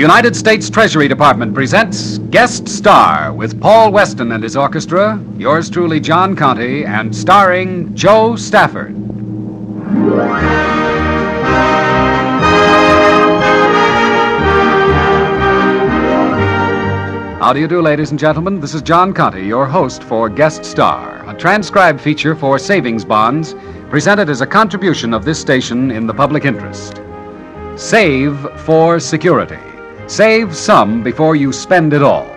The United States Treasury Department presents Guest Star with Paul Weston and his orchestra, yours truly, John Conte, and starring Jo Stafford. How do you do, ladies and gentlemen? This is John Conte, your host for Guest Star, a transcribed feature for savings bonds presented as a contribution of this station in the public interest. Save for security. Save some before you spend it all.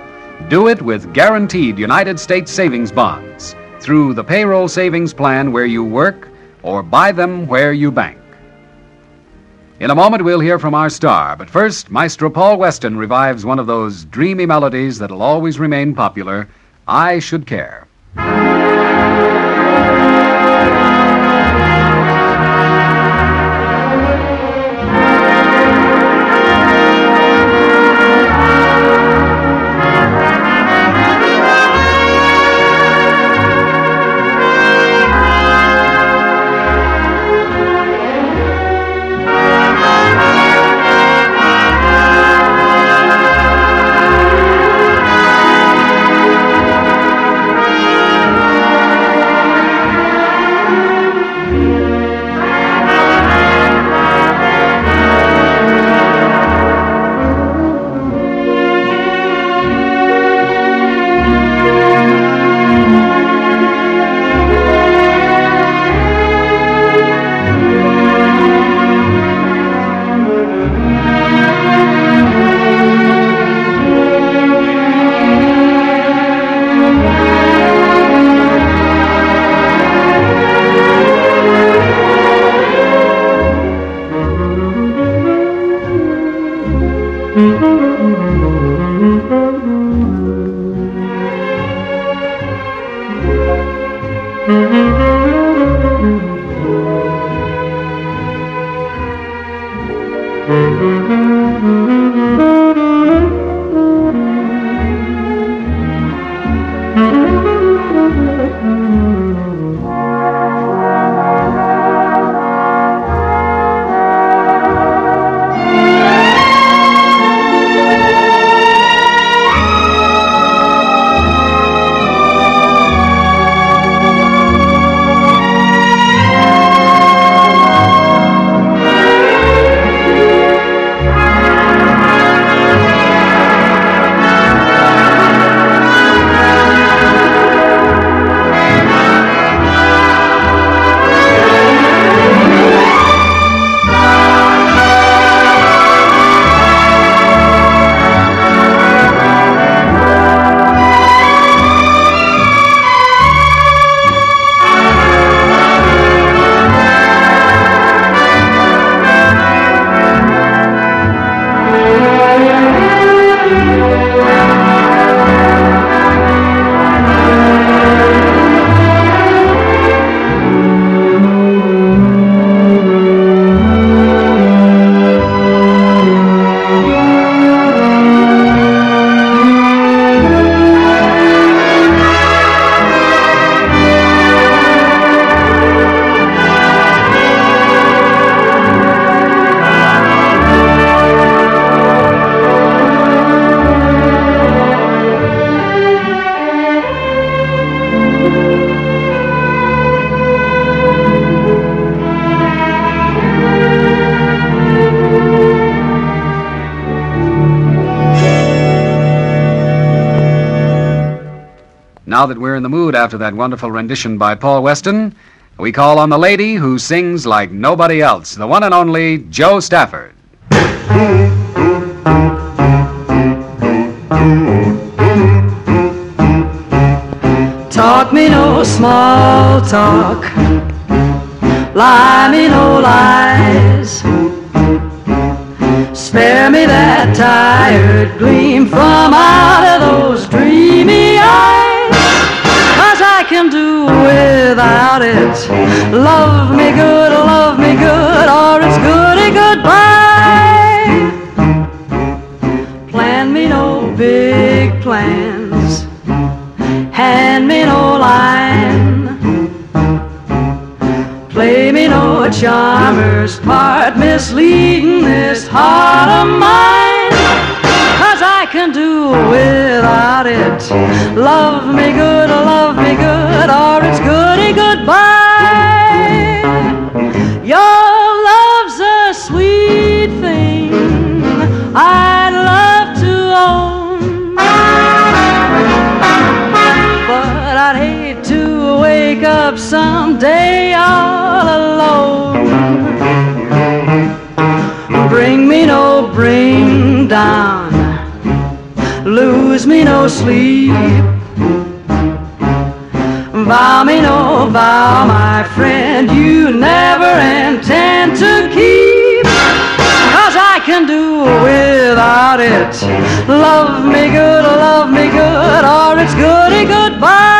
Do it with guaranteed United States savings bonds through the payroll savings plan where you work or buy them where you bank. In a moment, we'll hear from our star, but first, Maestro Paul Weston revives one of those dreamy melodies that'll always remain popular I Should Care. Now that we're in the mood after that wonderful rendition by Paul Weston, we call on the lady who sings like nobody else, the one and only Jo Stafford. Talk me no small talk, lie me no lies. Spare me that tired gleam from out can do without it. Love me good, oh, love me good, or it's goody goodbye. Plan me no big plans, hand me no line. Play me no charmer's part, misleading this heart of mine. Can do without it. Love me good, oh, love me good, or it's goody goodbye. Your love's a sweet thing I'd love to own. But I'd hate to wake up someday all alone. Bring me no bring down, lose me no sleep. Vow me no vow, my friend, you never intend to keep. Cause I can do without it. Love me good, oh, love me good, or it's goody goodbye.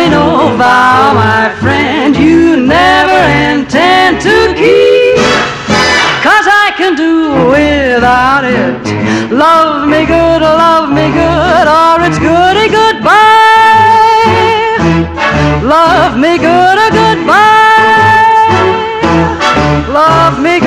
Me no vow, my friend, you never intend to keep. Cause I can do without it. Love me good, love me good, or it's goody goodbye. Love me good, a goodbye. Love me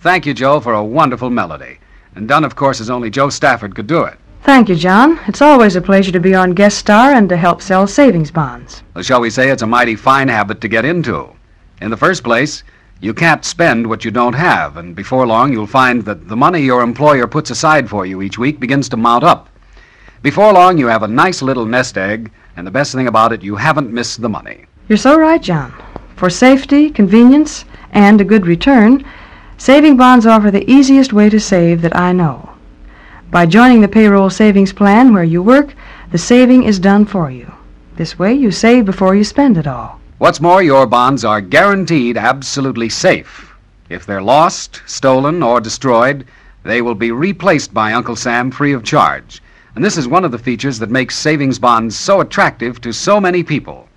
Thank you, Jo, for a wonderful melody. And done, of course, as only Jo Stafford could do it. Thank you, John. It's always a pleasure to be on Guest Star and to help sell savings bonds. Well, shall we say it's a mighty fine habit to get into? In the first place, you can't spend what you don't have, and before long you'll find that the money your employer puts aside for you each week begins to mount up. Before long, you have a nice little nest egg, and the best thing about it, you haven't missed the money. You're so right, John. For safety, convenience, and a good return, saving bonds offer the easiest way to save that I know. By joining the payroll savings plan where you work, the saving is done for you. This way, you save before you spend it all. What's more, your bonds are guaranteed absolutely safe. If they're lost, stolen, or destroyed, they will be replaced by Uncle Sam free of charge. And this is one of the features that makes savings bonds so attractive to so many people.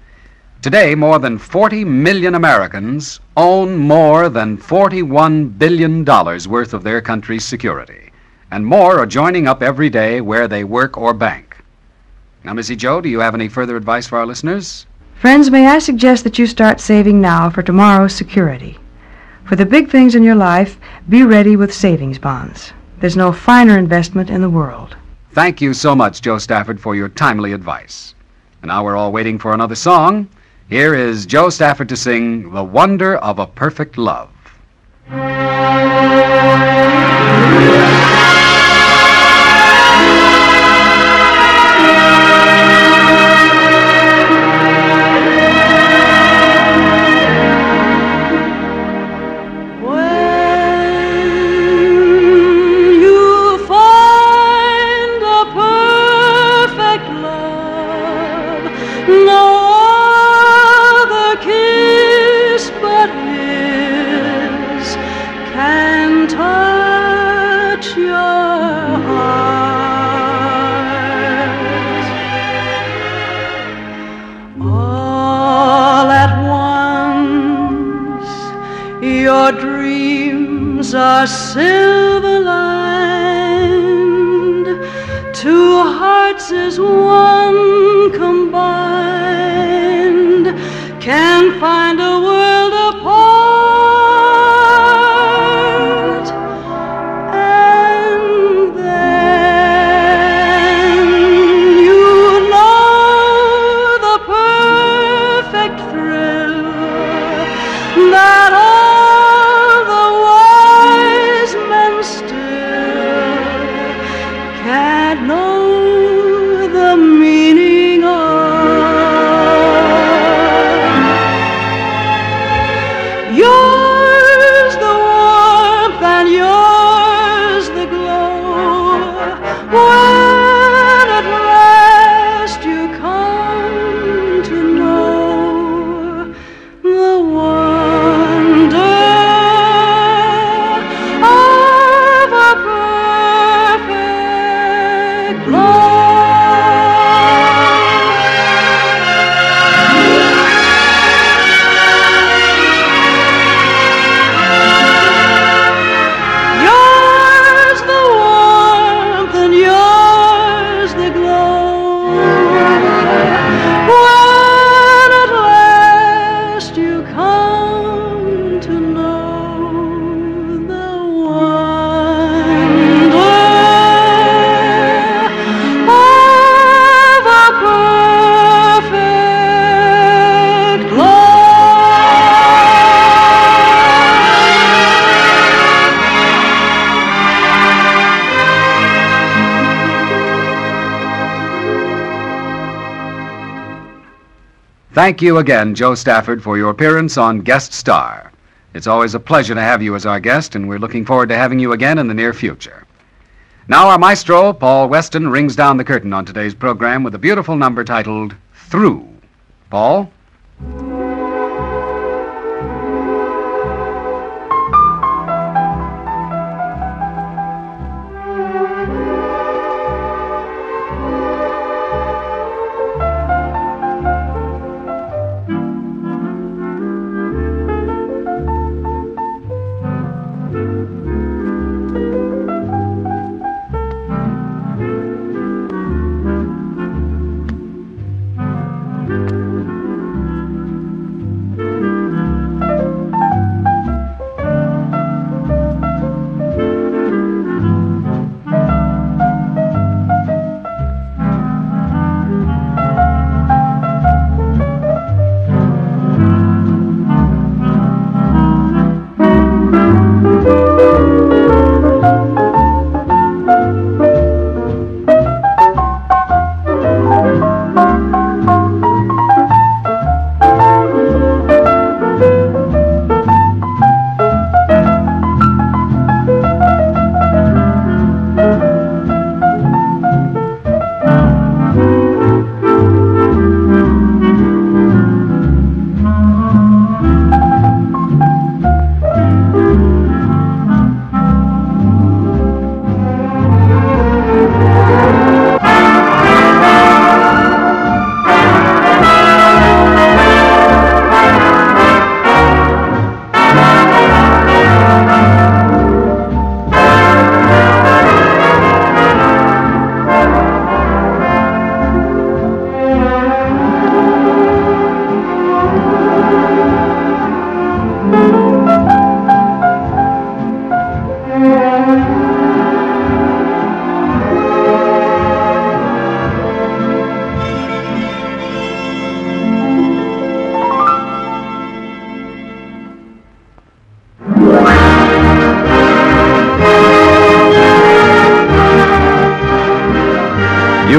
Today, more than 40 million Americans own more than $41 billion worth of their country's security. And more are joining up every day where they work or bank. Now, Missy Jo, do you have any further advice for our listeners? Friends, may I suggest that you start saving now for tomorrow's security? For the big things in your life, be ready with savings bonds. There's no finer investment in the world. Thank you so much, Jo Stafford, for your timely advice. And now we're all waiting for another song. Here is Jo Stafford to sing The Wonder of a Perfect Love. Dreams are silver lined. Two hearts as one combined can find a world Thank you again, Jo Stafford, for your appearance on Guest Star. It's always a pleasure to have you as our guest, and we're looking forward to having you again in the near future. Now, our maestro, Paul Weston, rings down the curtain on today's program with a beautiful number titled Through. Paul?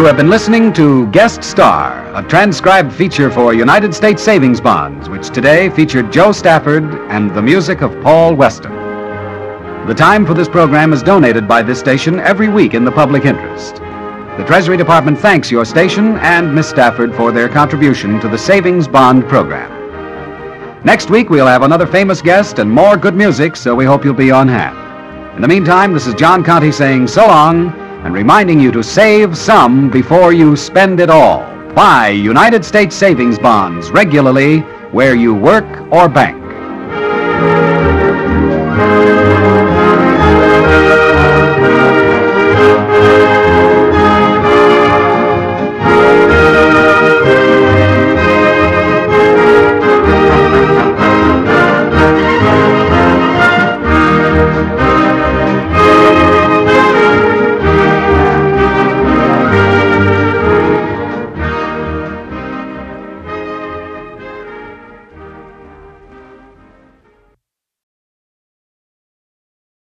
You have been listening to Guest Star, a transcribed feature for United States Savings Bonds, which today featured Jo Stafford and the music of Paul Weston. The time for this program is donated by this station every week in the public interest. The Treasury Department thanks your station and Miss Stafford for their contribution to the Savings Bond program. Next week, we'll have another famous guest and more good music, so we hope you'll be on hand. In the meantime, this is John Conte saying so long and reminding you to save some before you spend it all. Buy United States savings bonds regularly where you work or bank.